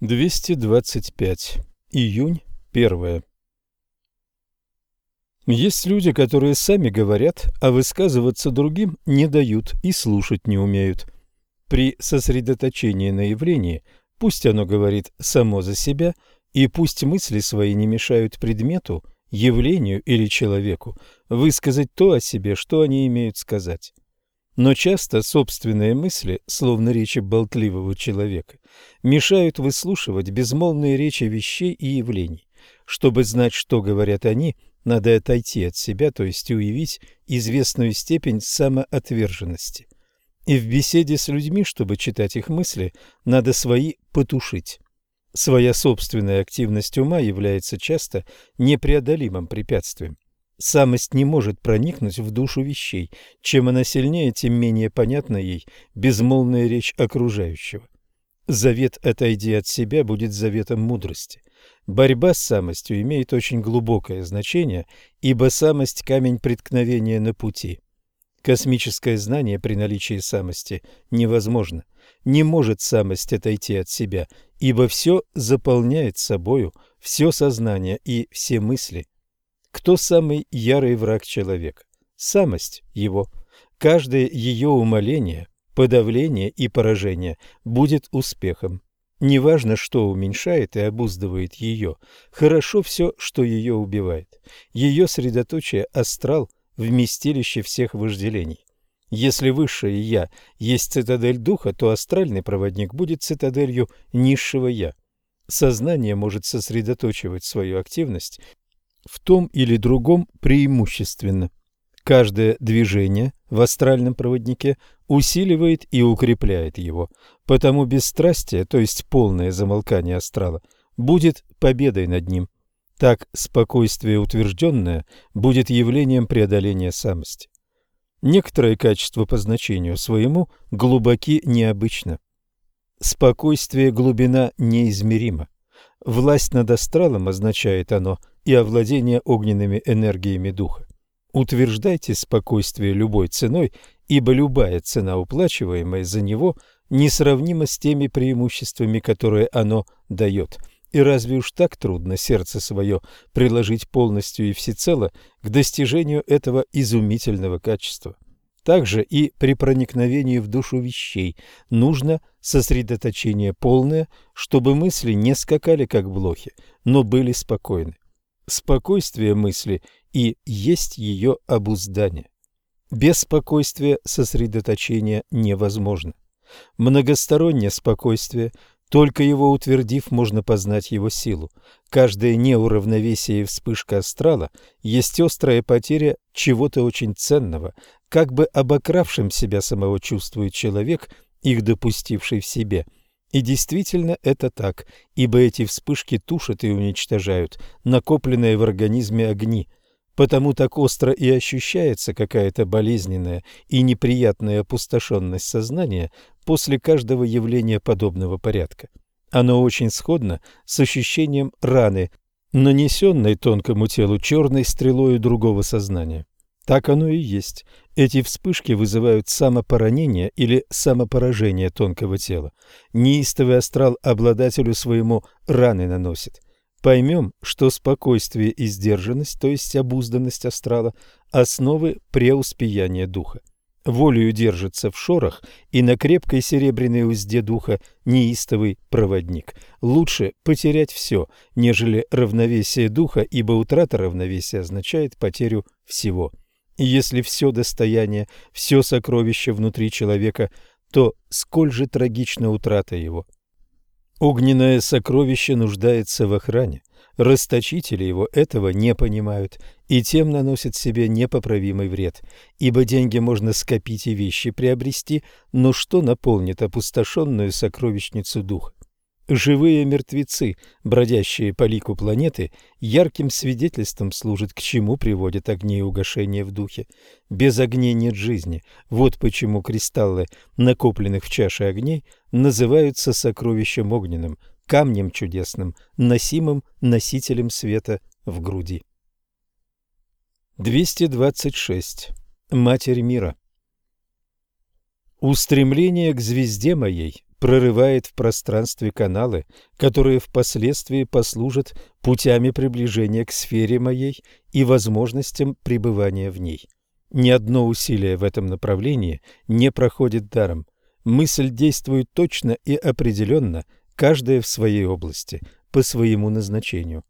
225. Июнь 1. Есть люди, которые сами говорят, а высказываться другим не дают и слушать не умеют. При сосредоточении на явлении пусть оно говорит само за себя, и пусть мысли свои не мешают предмету, явлению или человеку высказать то о себе, что они имеют сказать. Но часто собственные мысли, словно речи болтливого человека, мешают выслушивать безмолвные речи вещей и явлений. Чтобы знать, что говорят они, надо отойти от себя, то есть уявить известную степень самоотверженности. И в беседе с людьми, чтобы читать их мысли, надо свои потушить. Своя собственная активность ума является часто непреодолимым препятствием. Самость не может проникнуть в душу вещей. Чем она сильнее, тем менее понятна ей безмолвная речь окружающего. Завет «отойди от себя» будет заветом мудрости. Борьба с самостью имеет очень глубокое значение, ибо самость – камень преткновения на пути. Космическое знание при наличии самости невозможно. Не может самость отойти от себя, ибо все заполняет собою все сознание и все мысли – кто самый ярый враг человека? Самость его. Каждое ее умоление, подавление и поражение будет успехом. Неважно, что уменьшает и обуздывает ее, хорошо все, что ее убивает. Ее средоточие – астрал, вместилище всех вожделений. Если высшее «я» есть цитадель духа, то астральный проводник будет цитаделью низшего «я». Сознание может сосредоточивать свою активность в том или другом преимущественно. Каждое движение в астральном проводнике усиливает и укрепляет его, потому бесстрастие, то есть полное замолкание астрала, будет победой над ним. Так спокойствие утвержденное будет явлением преодоления самости. Некоторые качества по значению своему глубоки необычно. Спокойствие глубина неизмерима. Власть над астралом означает оно и овладение огненными энергиями духа. Утверждайте спокойствие любой ценой, ибо любая цена, уплачиваемая за него, несравнима с теми преимуществами, которые оно дает. И разве уж так трудно сердце свое приложить полностью и всецело к достижению этого изумительного качества? Также и при проникновении в душу вещей нужно сосредоточение полное, чтобы мысли не скакали как блохи, но были спокойны. Спокойствие мысли и есть ее обуздание. Без спокойствия сосредоточение невозможно. Многостороннее спокойствие, только его утвердив, можно познать его силу. Каждое неуравновесие и вспышка астрала есть острая потеря чего-то очень ценного, как бы обокравшим себя самого чувствует человек, их допустивший в себе – и действительно это так, ибо эти вспышки тушат и уничтожают накопленные в организме огни, потому так остро и ощущается какая-то болезненная и неприятная опустошенность сознания после каждого явления подобного порядка. Оно очень сходно с ощущением раны, нанесенной тонкому телу черной стрелой другого сознания. Так оно и есть. Эти вспышки вызывают самопоранение или самопоражение тонкого тела. Неистовый астрал обладателю своему раны наносит. Поймем, что спокойствие и сдержанность, то есть обузданность астрала, основы преуспеяния духа. Волею держится в шорах и на крепкой серебряной узде духа неистовый проводник. Лучше потерять все, нежели равновесие духа, ибо утрата равновесия означает потерю всего. И если все достояние, все сокровище внутри человека, то сколь же трагична утрата его. Огненное сокровище нуждается в охране. Расточители его этого не понимают и тем наносят себе непоправимый вред, ибо деньги можно скопить и вещи приобрести, но что наполнит опустошенную сокровищницу духа? Живые мертвецы, бродящие по лику планеты, ярким свидетельством служат, к чему приводят огни и угошения в духе. Без огней нет жизни. Вот почему кристаллы, накопленных в чаше огней, называются сокровищем огненным, камнем чудесным, носимым носителем света в груди. 226. Матерь мира Устремление к звезде моей прорывает в пространстве каналы, которые впоследствии послужат путями приближения к сфере моей и возможностям пребывания в ней. Ни одно усилие в этом направлении не проходит даром. Мысль действует точно и определенно, каждая в своей области, по своему назначению.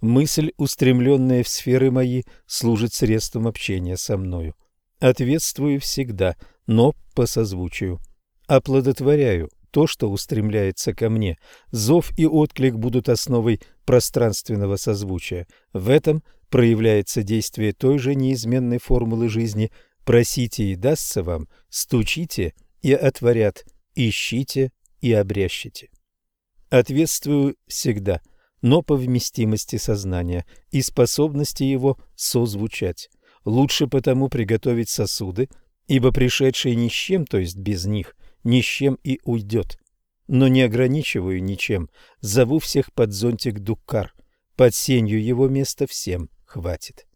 Мысль, устремленная в сферы мои, служит средством общения со мною. Ответствую всегда, но по созвучию. Оплодотворяю то, что устремляется ко мне. Зов и отклик будут основой пространственного созвучия. В этом проявляется действие той же неизменной формулы жизни «просите и дастся вам, стучите и отворят, ищите и обрящите». Ответствую всегда, но по вместимости сознания и способности его созвучать. Лучше потому приготовить сосуды, ибо пришедший ни с чем, то есть без них, ни с чем и уйдет. Но не ограничиваю ничем, зову всех под зонтик Дуккар, под сенью его места всем хватит.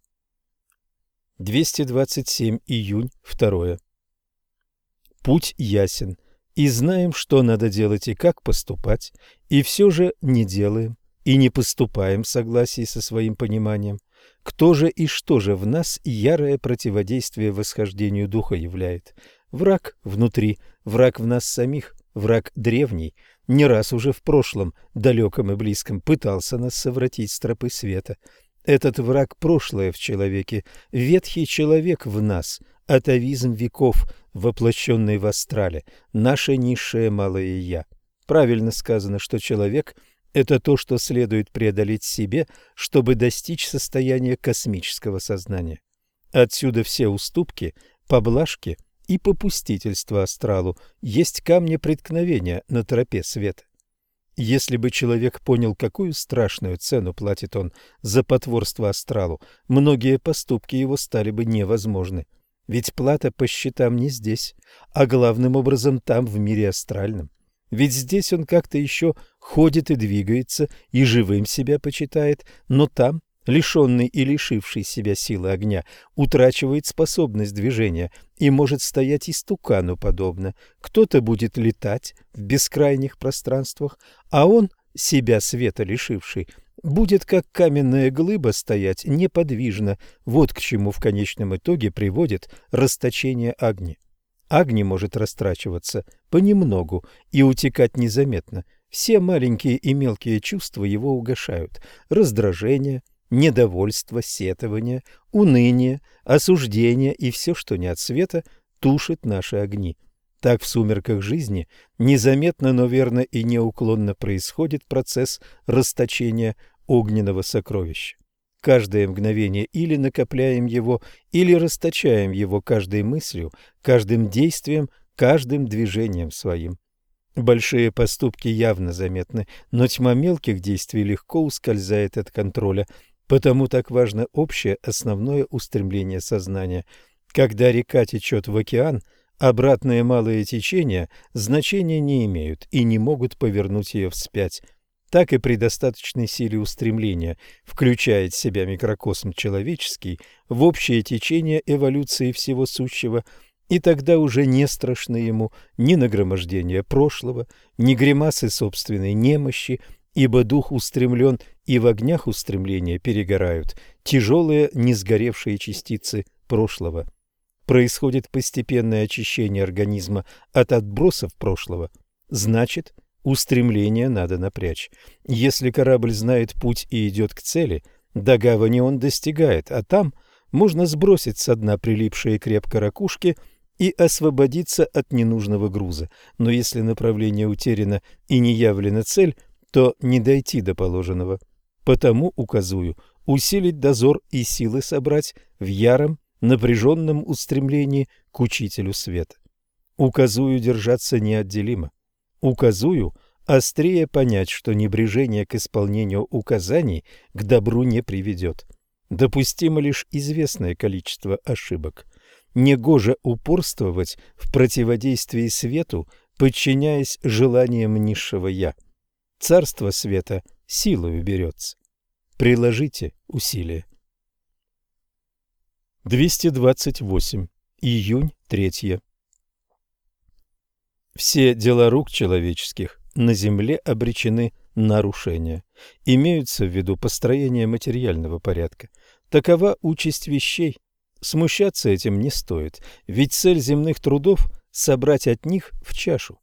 227 июнь 2. Путь ясен, и знаем, что надо делать и как поступать, и все же не делаем и не поступаем в согласии со своим пониманием. Кто же и что же в нас ярое противодействие восхождению духа являет? Враг внутри, враг в нас самих, враг древний, не раз уже в прошлом, далеком и близком, пытался нас совратить с тропы света. Этот враг прошлое в человеке, ветхий человек в нас, атовизм веков, воплощенный в астрале, наше низшее малое «я». Правильно сказано, что человек – это то, что следует преодолеть себе, чтобы достичь состояния космического сознания. Отсюда все уступки, поблажки и попустительство астралу есть камни преткновения на тропе света. Если бы человек понял, какую страшную цену платит он за потворство астралу, многие поступки его стали бы невозможны. Ведь плата по счетам не здесь, а главным образом там, в мире астральном. Ведь здесь он как-то еще ходит и двигается, и живым себя почитает, но там лишенный и лишивший себя силы огня, утрачивает способность движения и может стоять истукану подобно. Кто-то будет летать в бескрайних пространствах, а он, себя света лишивший, будет как каменная глыба стоять неподвижно. Вот к чему в конечном итоге приводит расточение огня. Агни может растрачиваться понемногу и утекать незаметно. Все маленькие и мелкие чувства его угошают. Раздражение – недовольство, сетование, уныние, осуждение и все, что не от света, тушит наши огни. Так в сумерках жизни незаметно, но верно и неуклонно происходит процесс расточения огненного сокровища. Каждое мгновение или накопляем его, или расточаем его каждой мыслью, каждым действием, каждым движением своим. Большие поступки явно заметны, но тьма мелких действий легко ускользает от контроля, Потому так важно общее основное устремление сознания. Когда река течет в океан, обратные малые течения значения не имеют и не могут повернуть ее вспять. Так и при достаточной силе устремления включает себя микрокосм человеческий в общее течение эволюции всего сущего, и тогда уже не страшно ему ни нагромождение прошлого, ни гримасы собственной немощи, ибо дух устремлен, и в огнях устремления перегорают тяжелые несгоревшие частицы прошлого. Происходит постепенное очищение организма от отбросов прошлого, значит, устремление надо напрячь. Если корабль знает путь и идет к цели, до гавани он достигает, а там можно сбросить со дна прилипшие крепко ракушки и освободиться от ненужного груза. Но если направление утеряно и не явлена цель, то не дойти до положенного. Потому указую усилить дозор и силы собрать в яром, напряженном устремлении к учителю света. Указую держаться неотделимо. Указую острее понять, что небрежение к исполнению указаний к добру не приведет. Допустимо лишь известное количество ошибок. Негоже упорствовать в противодействии свету, подчиняясь желаниям низшего «я». Царство света силою берется. Приложите усилия. 228. Июнь 3. Все дела рук человеческих на земле обречены нарушения. Имеются в виду построение материального порядка. Такова участь вещей. Смущаться этим не стоит, ведь цель земных трудов – собрать от них в чашу.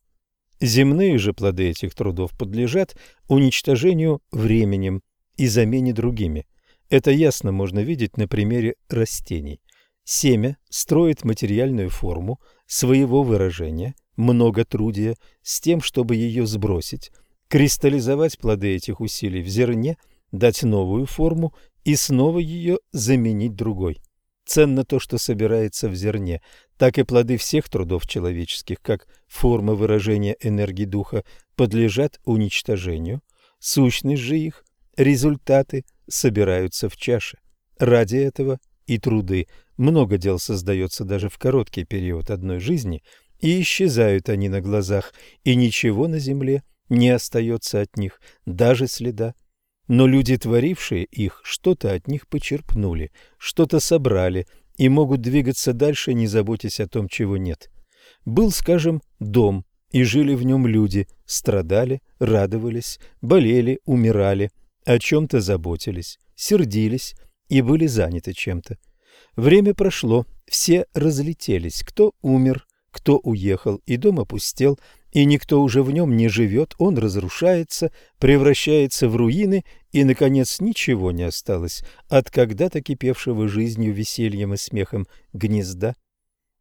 Земные же плоды этих трудов подлежат уничтожению временем и замене другими. Это ясно можно видеть на примере растений. Семя строит материальную форму своего выражения, многотрудия, с тем, чтобы ее сбросить, кристаллизовать плоды этих усилий в зерне, дать новую форму и снова ее заменить другой. Ценно то, что собирается в зерне, так и плоды всех трудов человеческих, как форма выражения энергии духа, подлежат уничтожению, сущность же их, результаты собираются в чаше. Ради этого и труды. Много дел создается даже в короткий период одной жизни, и исчезают они на глазах, и ничего на земле не остается от них, даже следа. Но люди, творившие их, что-то от них почерпнули, что-то собрали и могут двигаться дальше, не заботясь о том, чего нет. Был, скажем, дом, и жили в нем люди, страдали, радовались, болели, умирали, о чем-то заботились, сердились и были заняты чем-то. Время прошло, все разлетелись, кто умер, кто уехал, и дом опустел, и никто уже в нем не живет, он разрушается, превращается в руины, и, наконец, ничего не осталось от когда-то кипевшего жизнью, весельем и смехом гнезда.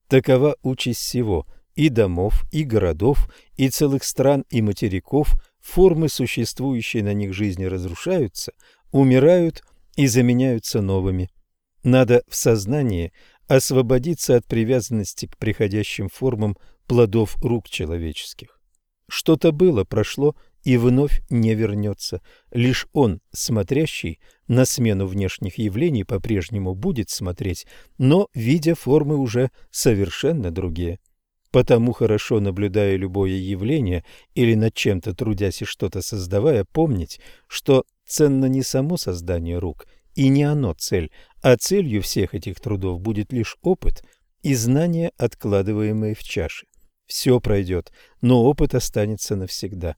Такова участь всего – и домов, и городов, и целых стран, и материков, формы, существующие на них жизни, разрушаются, умирают и заменяются новыми. Надо в сознании освободиться от привязанности к приходящим формам плодов рук человеческих. Что-то было, прошло и вновь не вернется. Лишь он, смотрящий на смену внешних явлений, по-прежнему будет смотреть, но видя формы уже совершенно другие. Потому хорошо, наблюдая любое явление или над чем-то трудясь и что-то создавая, помнить, что ценно не само создание рук, и не оно цель, а целью всех этих трудов будет лишь опыт и знания, откладываемые в чаше. Все пройдет, но опыт останется навсегда.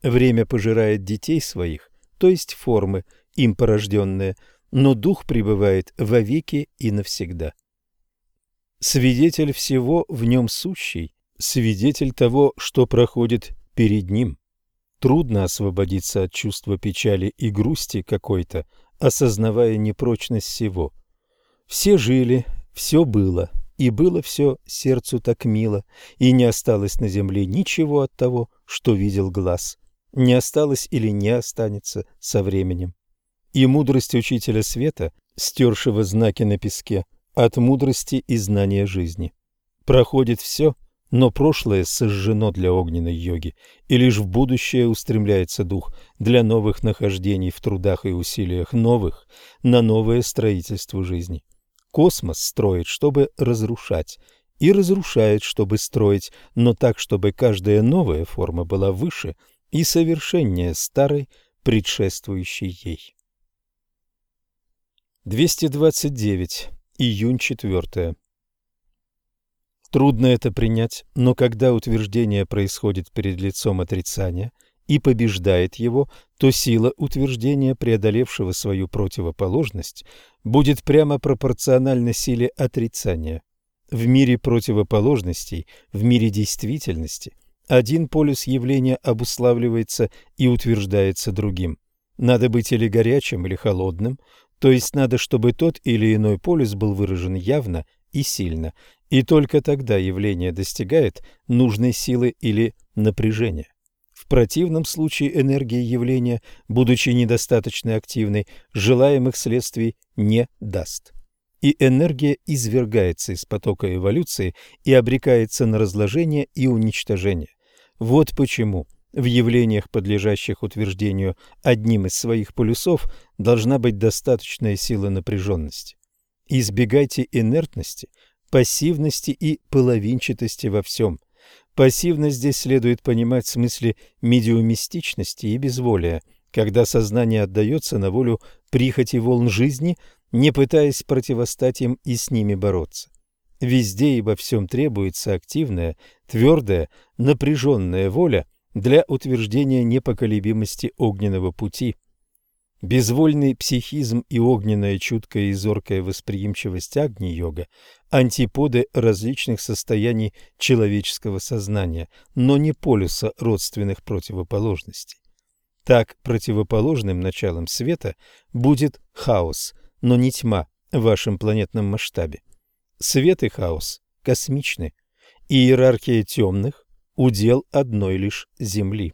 Время пожирает детей своих, то есть формы, им порожденные, но дух пребывает вовеки и навсегда. Свидетель всего в нем сущий, свидетель того, что проходит перед ним. Трудно освободиться от чувства печали и грусти какой-то, осознавая непрочность всего. Все жили, все было, и было все сердцу так мило, и не осталось на земле ничего от того, что видел глаз. Не осталось или не останется со временем. И мудрость учителя света, стершего знаки на песке, от мудрости и знания жизни. Проходит все, но прошлое сожжено для огненной йоги, и лишь в будущее устремляется дух для новых нахождений в трудах и усилиях новых, на новое строительство жизни. Космос строит, чтобы разрушать, и разрушает, чтобы строить, но так, чтобы каждая новая форма была выше и совершеннее старой, предшествующей ей. 229. Июнь 4. Трудно это принять, но когда утверждение происходит перед лицом отрицания и побеждает его, то сила утверждения, преодолевшего свою противоположность, будет прямо пропорциональна силе отрицания. В мире противоположностей, в мире действительности, один полюс явления обуславливается и утверждается другим. Надо быть или горячим, или холодным, то есть надо, чтобы тот или иной полюс был выражен явно и сильно, и только тогда явление достигает нужной силы или напряжения. Противном случае энергия явления, будучи недостаточно активной, желаемых следствий не даст. И энергия извергается из потока эволюции и обрекается на разложение и уничтожение. Вот почему в явлениях, подлежащих утверждению одним из своих полюсов, должна быть достаточная сила напряженности. Избегайте инертности, пассивности и половинчатости во всем. Пассивность здесь следует понимать в смысле медиумистичности и безволия, когда сознание отдается на волю прихоти волн жизни, не пытаясь противостать им и с ними бороться. Везде и во всем требуется активная, твердая, напряженная воля для утверждения непоколебимости огненного пути. Безвольный психизм и огненная чуткая и зоркая восприимчивость Агни-йога – антиподы различных состояний человеческого сознания, но не полюса родственных противоположностей. Так противоположным началом света будет хаос, но не тьма в вашем планетном масштабе. Свет и хаос космичны, и иерархия темных – удел одной лишь Земли.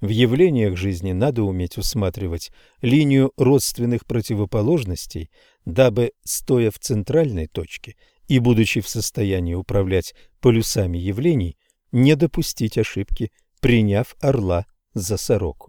В явлениях жизни надо уметь усматривать линию родственных противоположностей, дабы, стоя в центральной точке и будучи в состоянии управлять полюсами явлений, не допустить ошибки, приняв орла за сороку.